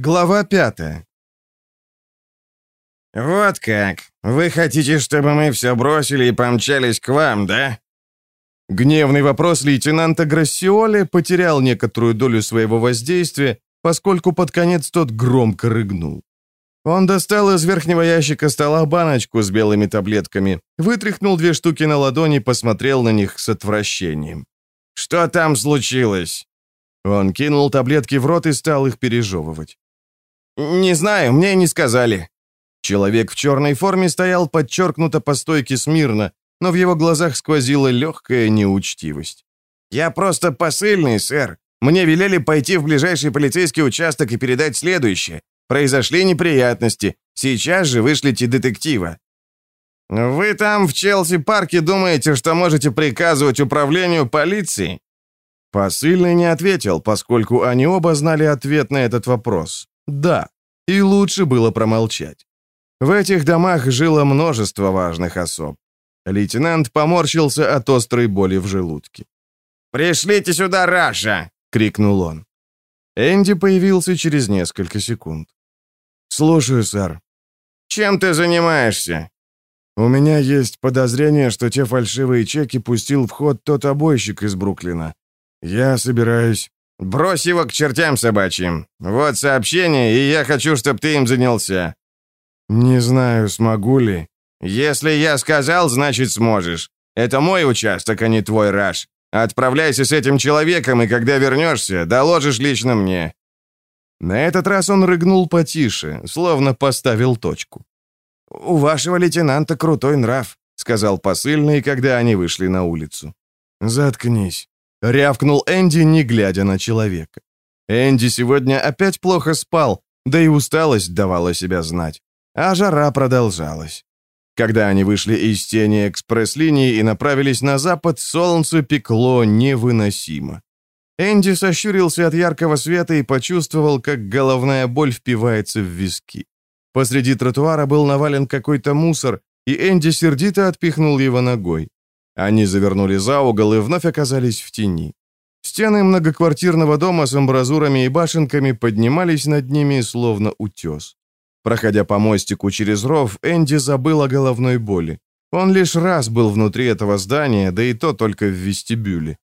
Глава пятая. «Вот как. Вы хотите, чтобы мы все бросили и помчались к вам, да?» Гневный вопрос лейтенанта Грассиоли потерял некоторую долю своего воздействия, поскольку под конец тот громко рыгнул. Он достал из верхнего ящика стола баночку с белыми таблетками, вытряхнул две штуки на ладони, посмотрел на них с отвращением. «Что там случилось?» Он кинул таблетки в рот и стал их пережевывать. «Не знаю, мне не сказали». Человек в черной форме стоял подчеркнуто по стойке смирно, но в его глазах сквозила легкая неучтивость. «Я просто посыльный, сэр. Мне велели пойти в ближайший полицейский участок и передать следующее. Произошли неприятности. Сейчас же вышлите детектива». «Вы там в Челси-парке думаете, что можете приказывать управлению полиции?» Посыльный не ответил, поскольку они оба знали ответ на этот вопрос. Да, и лучше было промолчать. В этих домах жило множество важных особ. Лейтенант поморщился от острой боли в желудке. «Пришлите сюда Раша!» — крикнул он. Энди появился через несколько секунд. «Слушаю, сэр». «Чем ты занимаешься?» «У меня есть подозрение, что те фальшивые чеки пустил в ход тот обойщик из Бруклина. Я собираюсь...» «Брось его к чертям собачьим. Вот сообщение, и я хочу, чтобы ты им занялся». «Не знаю, смогу ли». «Если я сказал, значит сможешь. Это мой участок, а не твой, Раш. Отправляйся с этим человеком, и когда вернешься, доложишь лично мне». На этот раз он рыгнул потише, словно поставил точку. «У вашего лейтенанта крутой нрав», — сказал посыльный, когда они вышли на улицу. «Заткнись», — рявкнул Энди, не глядя на человека. Энди сегодня опять плохо спал, да и усталость давала себя знать. А жара продолжалась. Когда они вышли из тени экспресс-линии и направились на запад, солнце пекло невыносимо. Энди сощурился от яркого света и почувствовал, как головная боль впивается в виски. Посреди тротуара был навален какой-то мусор, и Энди сердито отпихнул его ногой. Они завернули за угол и вновь оказались в тени. Стены многоквартирного дома с амбразурами и башенками поднимались над ними, словно утес. Проходя по мостику через ров, Энди забыл о головной боли. Он лишь раз был внутри этого здания, да и то только в вестибюле.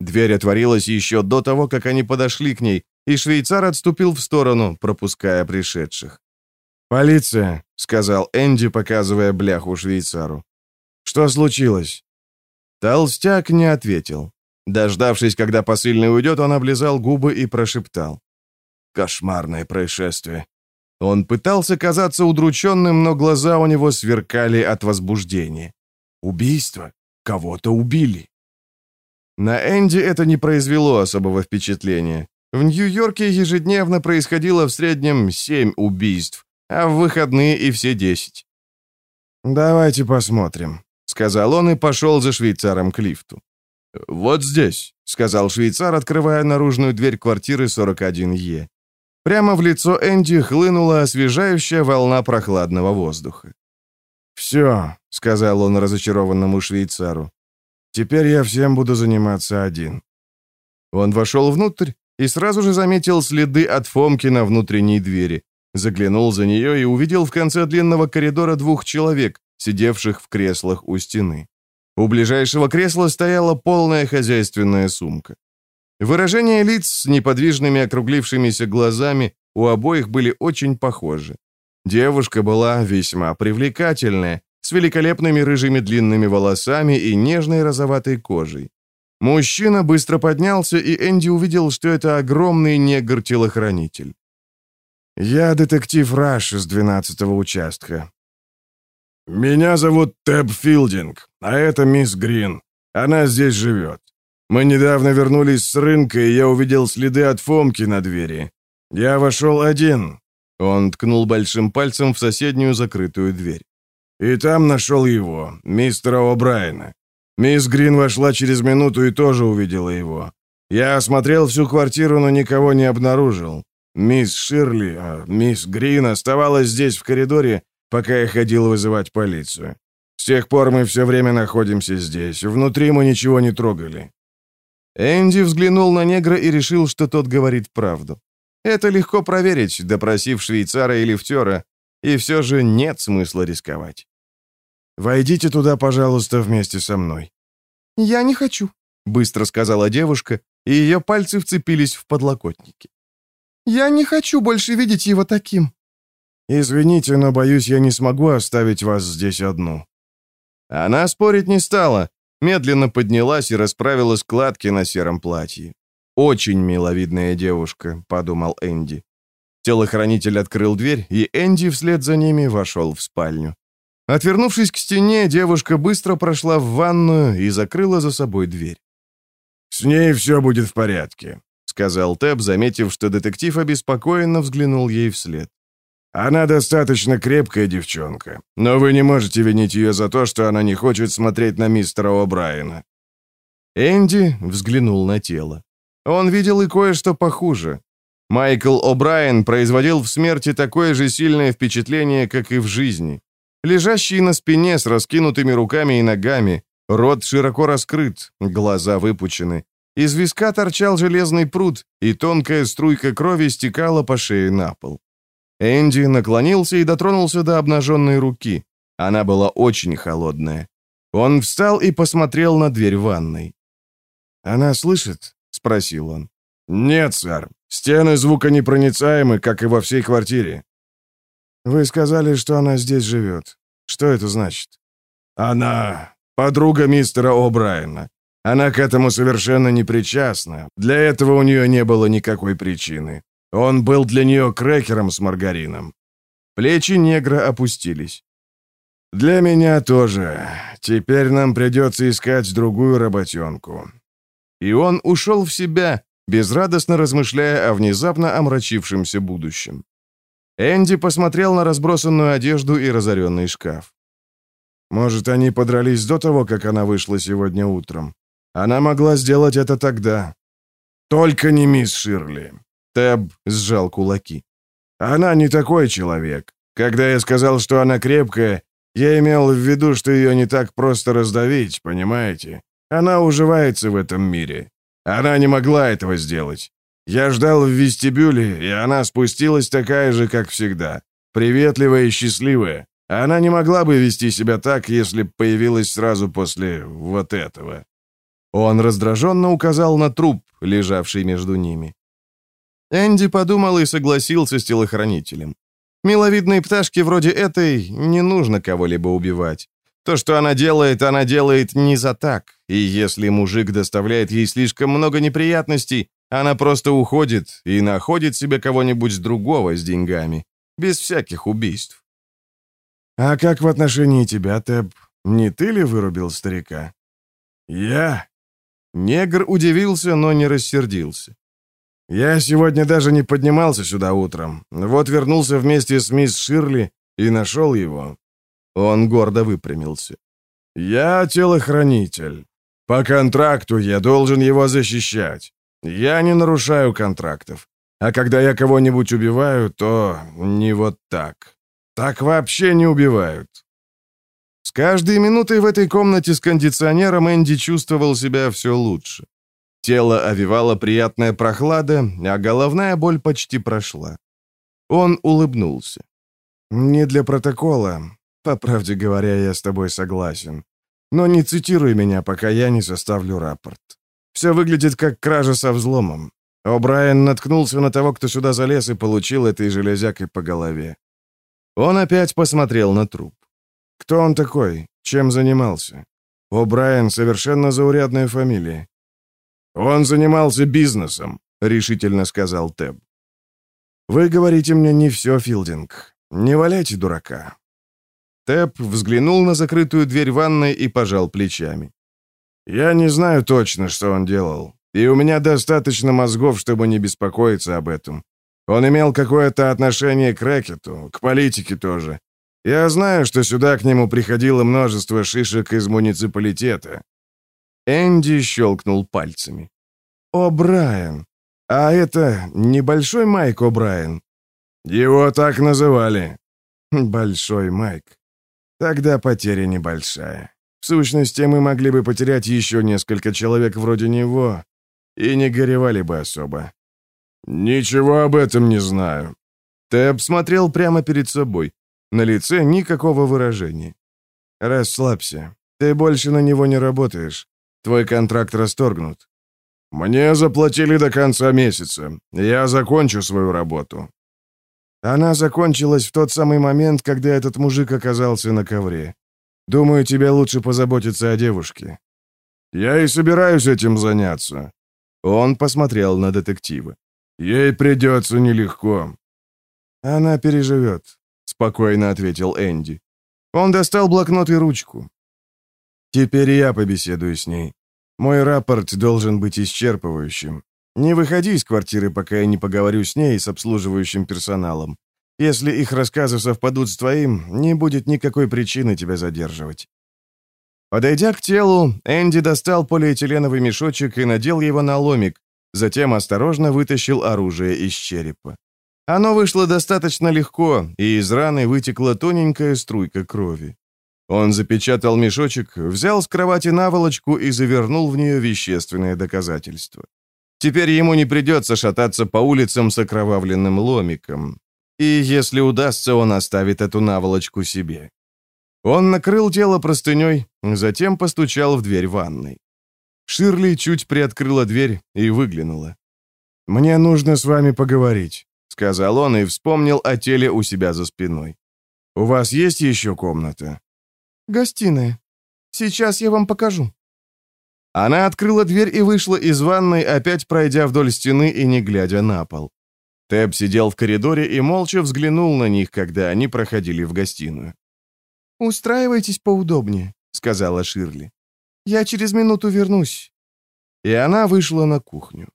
Дверь отворилась еще до того, как они подошли к ней, и швейцар отступил в сторону, пропуская пришедших. «Полиция», — сказал Энди, показывая бляху швейцару. «Что случилось?» Толстяк не ответил. Дождавшись, когда посыльный уйдет, он облизал губы и прошептал. «Кошмарное происшествие». Он пытался казаться удрученным, но глаза у него сверкали от возбуждения. «Убийство? Кого-то убили». На Энди это не произвело особого впечатления. В Нью-Йорке ежедневно происходило в среднем семь убийств, а в выходные и все десять. «Давайте посмотрим», сказал он и пошел за швейцаром к лифту. «Вот здесь», — сказал швейцар, открывая наружную дверь квартиры 41Е. Прямо в лицо Энди хлынула освежающая волна прохладного воздуха. «Все», — сказал он разочарованному швейцару. «Теперь я всем буду заниматься один». Он вошел внутрь и сразу же заметил следы от Фомки на внутренней двери. Заглянул за нее и увидел в конце длинного коридора двух человек, сидевших в креслах у стены. У ближайшего кресла стояла полная хозяйственная сумка. Выражения лиц с неподвижными округлившимися глазами у обоих были очень похожи. Девушка была весьма привлекательная, с великолепными рыжими длинными волосами и нежной розоватой кожей. Мужчина быстро поднялся, и Энди увидел, что это огромный негр-телохранитель. «Я детектив Раш из 12-го участка. «Меня зовут Тэб Филдинг, а это мисс Грин. Она здесь живет. Мы недавно вернулись с рынка, и я увидел следы от Фомки на двери. Я вошел один». Он ткнул большим пальцем в соседнюю закрытую дверь. «И там нашел его, мистера О'Брайена. Мисс Грин вошла через минуту и тоже увидела его. Я осмотрел всю квартиру, но никого не обнаружил. Мисс Ширли, а мисс Грин оставалась здесь в коридоре, пока я ходил вызывать полицию. С тех пор мы все время находимся здесь. Внутри мы ничего не трогали». Энди взглянул на негра и решил, что тот говорит правду. Это легко проверить, допросив швейцара и лифтера, и все же нет смысла рисковать. «Войдите туда, пожалуйста, вместе со мной». «Я не хочу», — быстро сказала девушка, и ее пальцы вцепились в подлокотники. «Я не хочу больше видеть его таким». «Извините, но, боюсь, я не смогу оставить вас здесь одну». Она спорить не стала, медленно поднялась и расправила складки на сером платье. «Очень миловидная девушка», — подумал Энди. Телохранитель открыл дверь, и Энди вслед за ними вошел в спальню. Отвернувшись к стене, девушка быстро прошла в ванную и закрыла за собой дверь. «С ней все будет в порядке», — сказал Тэб, заметив, что детектив обеспокоенно взглянул ей вслед. «Она достаточно крепкая девчонка, но вы не можете винить ее за то, что она не хочет смотреть на мистера О'Брайена». Энди взглянул на тело. Он видел и кое-что похуже. Майкл О'Брайен производил в смерти такое же сильное впечатление, как и в жизни. Лежащий на спине с раскинутыми руками и ногами, рот широко раскрыт, глаза выпучены. Из виска торчал железный пруд, и тонкая струйка крови стекала по шее на пол. Энди наклонился и дотронулся до обнаженной руки. Она была очень холодная. Он встал и посмотрел на дверь ванной. «Она слышит?» — спросил он. «Нет, сэр. Стены звуконепроницаемы, как и во всей квартире». «Вы сказали, что она здесь живет. Что это значит?» «Она подруга мистера О'Брайена. Она к этому совершенно не причастна. Для этого у нее не было никакой причины. Он был для нее крекером с маргарином». Плечи негра опустились. «Для меня тоже. Теперь нам придется искать другую работенку». И он ушел в себя, безрадостно размышляя о внезапно омрачившемся будущем. Энди посмотрел на разбросанную одежду и разоренный шкаф. Может, они подрались до того, как она вышла сегодня утром. Она могла сделать это тогда. Только не мисс Ширли. Тэб сжал кулаки. Она не такой человек. Когда я сказал, что она крепкая, я имел в виду, что ее не так просто раздавить, понимаете? Она уживается в этом мире. Она не могла этого сделать. Я ждал в вестибюле, и она спустилась такая же, как всегда. Приветливая и счастливая. Она не могла бы вести себя так, если появилась сразу после вот этого. Он раздраженно указал на труп, лежавший между ними. Энди подумал и согласился с телохранителем. Миловидной пташке вроде этой не нужно кого-либо убивать. То, что она делает, она делает не за так, и если мужик доставляет ей слишком много неприятностей, она просто уходит и находит себе кого-нибудь другого с деньгами, без всяких убийств. «А как в отношении тебя, Тэб? Не ты ли вырубил старика?» «Я?» Негр удивился, но не рассердился. «Я сегодня даже не поднимался сюда утром. Вот вернулся вместе с мисс Ширли и нашел его. Он гордо выпрямился. «Я телохранитель. По контракту я должен его защищать. Я не нарушаю контрактов. А когда я кого-нибудь убиваю, то не вот так. Так вообще не убивают». С каждой минутой в этой комнате с кондиционером Энди чувствовал себя все лучше. Тело овивало приятная прохлада, а головная боль почти прошла. Он улыбнулся. «Не для протокола. По правде говоря, я с тобой согласен. Но не цитируй меня, пока я не составлю рапорт. Все выглядит как кража со взломом. О'Брайен наткнулся на того, кто сюда залез и получил этой железякой по голове. Он опять посмотрел на труп. Кто он такой? Чем занимался? О'Брайен — совершенно заурядная фамилия. «Он занимался бизнесом», — решительно сказал Теб. «Вы говорите мне не все, Филдинг. Не валяйте дурака. Тэп взглянул на закрытую дверь ванной и пожал плечами. «Я не знаю точно, что он делал, и у меня достаточно мозгов, чтобы не беспокоиться об этом. Он имел какое-то отношение к рэкету, к политике тоже. Я знаю, что сюда к нему приходило множество шишек из муниципалитета». Энди щелкнул пальцами. «О, Брайан! А это небольшой Майк О'Брайен?» «Его так называли». «Большой Майк. Тогда потеря небольшая. В сущности, мы могли бы потерять еще несколько человек вроде него, и не горевали бы особо. «Ничего об этом не знаю». Тэб смотрел прямо перед собой. На лице никакого выражения. «Расслабься. Ты больше на него не работаешь. Твой контракт расторгнут». «Мне заплатили до конца месяца. Я закончу свою работу». Она закончилась в тот самый момент, когда этот мужик оказался на ковре. Думаю, тебе лучше позаботиться о девушке». «Я и собираюсь этим заняться». Он посмотрел на детектива. «Ей придется нелегко». «Она переживет», — спокойно ответил Энди. Он достал блокнот и ручку. «Теперь я побеседую с ней. Мой рапорт должен быть исчерпывающим. Не выходи из квартиры, пока я не поговорю с ней и с обслуживающим персоналом. Если их рассказы совпадут с твоим, не будет никакой причины тебя задерживать». Подойдя к телу, Энди достал полиэтиленовый мешочек и надел его на ломик, затем осторожно вытащил оружие из черепа. Оно вышло достаточно легко, и из раны вытекла тоненькая струйка крови. Он запечатал мешочек, взял с кровати наволочку и завернул в нее вещественное доказательство. Теперь ему не придется шататься по улицам с окровавленным ломиком. И если удастся, он оставит эту наволочку себе. Он накрыл тело простыней, затем постучал в дверь ванной. Ширли чуть приоткрыла дверь и выглянула. «Мне нужно с вами поговорить», — сказал он и вспомнил о теле у себя за спиной. «У вас есть еще комната?» «Гостиная. Сейчас я вам покажу». Она открыла дверь и вышла из ванной, опять пройдя вдоль стены и не глядя на пол. Тэб сидел в коридоре и молча взглянул на них, когда они проходили в гостиную. «Устраивайтесь поудобнее», — сказала Ширли. «Я через минуту вернусь». И она вышла на кухню.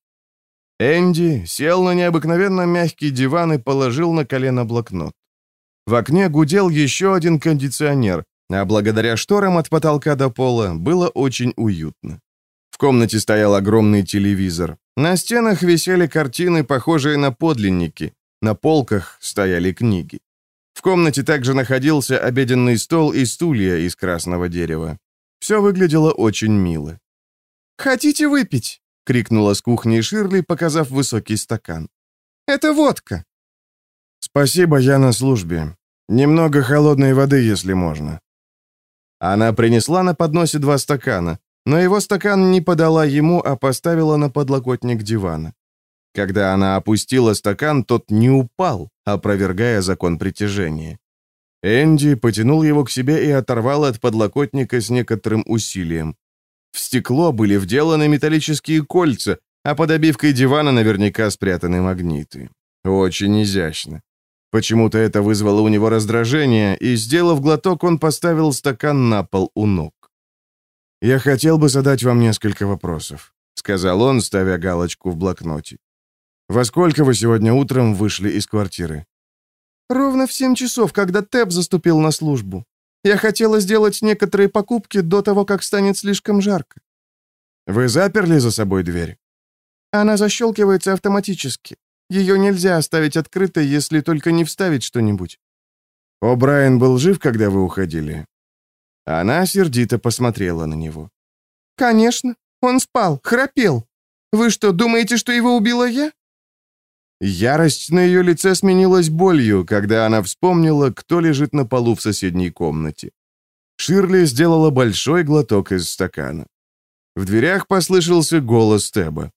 Энди сел на необыкновенно мягкий диван и положил на колено блокнот. В окне гудел еще один кондиционер, а благодаря шторам от потолка до пола было очень уютно. В комнате стоял огромный телевизор. На стенах висели картины, похожие на подлинники. На полках стояли книги. В комнате также находился обеденный стол и стулья из красного дерева. Все выглядело очень мило. «Хотите выпить?» — крикнула с кухни Ширли, показав высокий стакан. «Это водка». «Спасибо, я на службе. Немного холодной воды, если можно». Она принесла на подносе два стакана, но его стакан не подала ему, а поставила на подлокотник дивана. Когда она опустила стакан, тот не упал, опровергая закон притяжения. Энди потянул его к себе и оторвал от подлокотника с некоторым усилием. В стекло были вделаны металлические кольца, а под обивкой дивана наверняка спрятаны магниты. Очень изящно. Почему-то это вызвало у него раздражение, и, сделав глоток, он поставил стакан на пол у ног. «Я хотел бы задать вам несколько вопросов», — сказал он, ставя галочку в блокноте. «Во сколько вы сегодня утром вышли из квартиры?» «Ровно в семь часов, когда Тэп заступил на службу. Я хотела сделать некоторые покупки до того, как станет слишком жарко». «Вы заперли за собой дверь?» «Она защелкивается автоматически. Ее нельзя оставить открытой, если только не вставить что-нибудь». «О, Брайан был жив, когда вы уходили?» Она сердито посмотрела на него. «Конечно. Он спал, храпел. Вы что, думаете, что его убила я?» Ярость на ее лице сменилась болью, когда она вспомнила, кто лежит на полу в соседней комнате. Ширли сделала большой глоток из стакана. В дверях послышался голос Теба.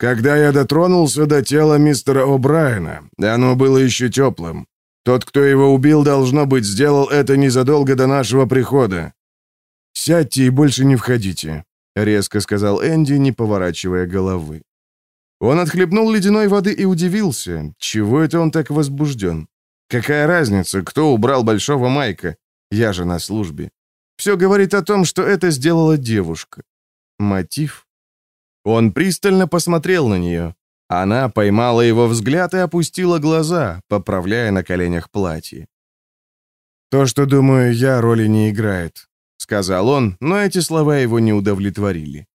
«Когда я дотронулся до тела мистера О'Брайена, оно было еще теплым. Тот, кто его убил, должно быть, сделал это незадолго до нашего прихода. Сядьте и больше не входите», — резко сказал Энди, не поворачивая головы. Он отхлебнул ледяной воды и удивился, чего это он так возбужден. Какая разница, кто убрал Большого Майка? Я же на службе. Все говорит о том, что это сделала девушка. Мотив? Он пристально посмотрел на нее. Она поймала его взгляд и опустила глаза, поправляя на коленях платье. «То, что думаю я, роли не играет», — сказал он, но эти слова его не удовлетворили.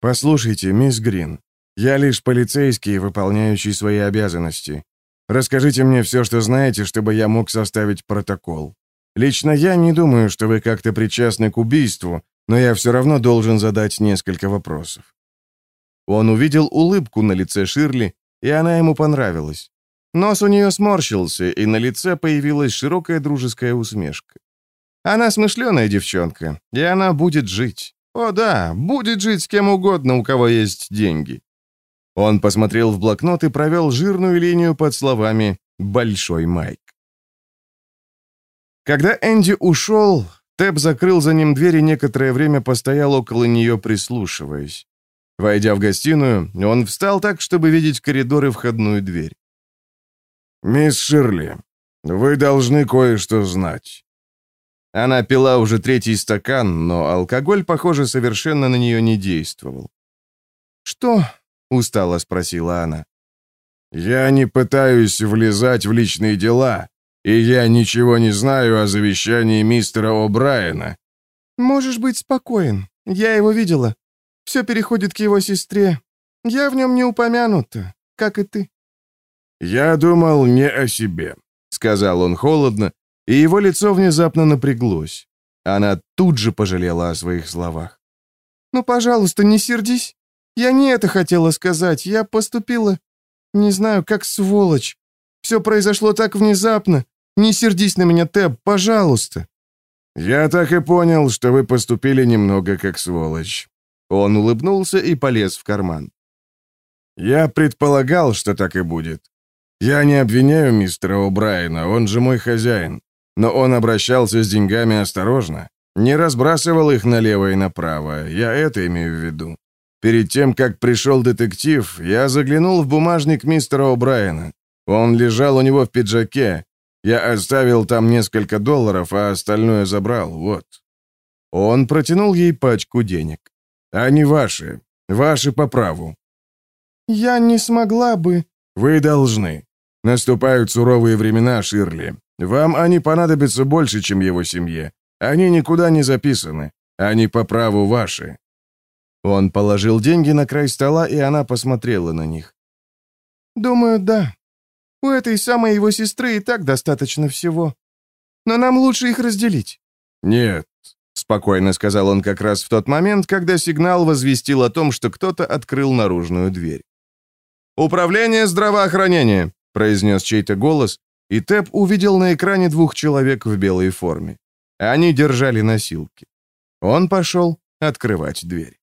«Послушайте, мисс Грин, я лишь полицейский, выполняющий свои обязанности. Расскажите мне все, что знаете, чтобы я мог составить протокол. Лично я не думаю, что вы как-то причастны к убийству, но я все равно должен задать несколько вопросов. Он увидел улыбку на лице Ширли, и она ему понравилась. Нос у нее сморщился, и на лице появилась широкая дружеская усмешка. Она смышленая девчонка, и она будет жить. О да, будет жить с кем угодно, у кого есть деньги. Он посмотрел в блокнот и провел жирную линию под словами «Большой Майк». Когда Энди ушел, Тэп закрыл за ним дверь и некоторое время постоял около нее, прислушиваясь. Войдя в гостиную, он встал так, чтобы видеть коридор и входную дверь. «Мисс Ширли, вы должны кое-что знать». Она пила уже третий стакан, но алкоголь, похоже, совершенно на нее не действовал. «Что?» — устало спросила она. «Я не пытаюсь влезать в личные дела, и я ничего не знаю о завещании мистера О'Брайена». «Можешь быть спокоен. Я его видела. Все переходит к его сестре. Я в нем не упомянута, как и ты». «Я думал не о себе», — сказал он холодно, и его лицо внезапно напряглось. Она тут же пожалела о своих словах. «Ну, пожалуйста, не сердись. Я не это хотела сказать. Я поступила, не знаю, как сволочь. Все произошло так внезапно. Не сердись на меня, Тэб, пожалуйста». «Я так и понял, что вы поступили немного как сволочь». Он улыбнулся и полез в карман. «Я предполагал, что так и будет. Я не обвиняю мистера О'Брайена, он же мой хозяин. Но он обращался с деньгами осторожно, не разбрасывал их налево и направо, я это имею в виду. Перед тем, как пришел детектив, я заглянул в бумажник мистера О'Брайена. Он лежал у него в пиджаке. Я оставил там несколько долларов, а остальное забрал, вот. Он протянул ей пачку денег. Они ваши, ваши по праву. Я не смогла бы... Вы должны. Наступают суровые времена, Ширли. Вам они понадобятся больше, чем его семье. Они никуда не записаны. Они по праву ваши». Он положил деньги на край стола, и она посмотрела на них. «Думаю, да. У этой самой его сестры и так достаточно всего. Но нам лучше их разделить». «Нет», — спокойно сказал он как раз в тот момент, когда сигнал возвестил о том, что кто-то открыл наружную дверь. «Управление здравоохранения», — произнес чей-то голос, и Тэп увидел на экране двух человек в белой форме. Они держали носилки. Он пошел открывать дверь.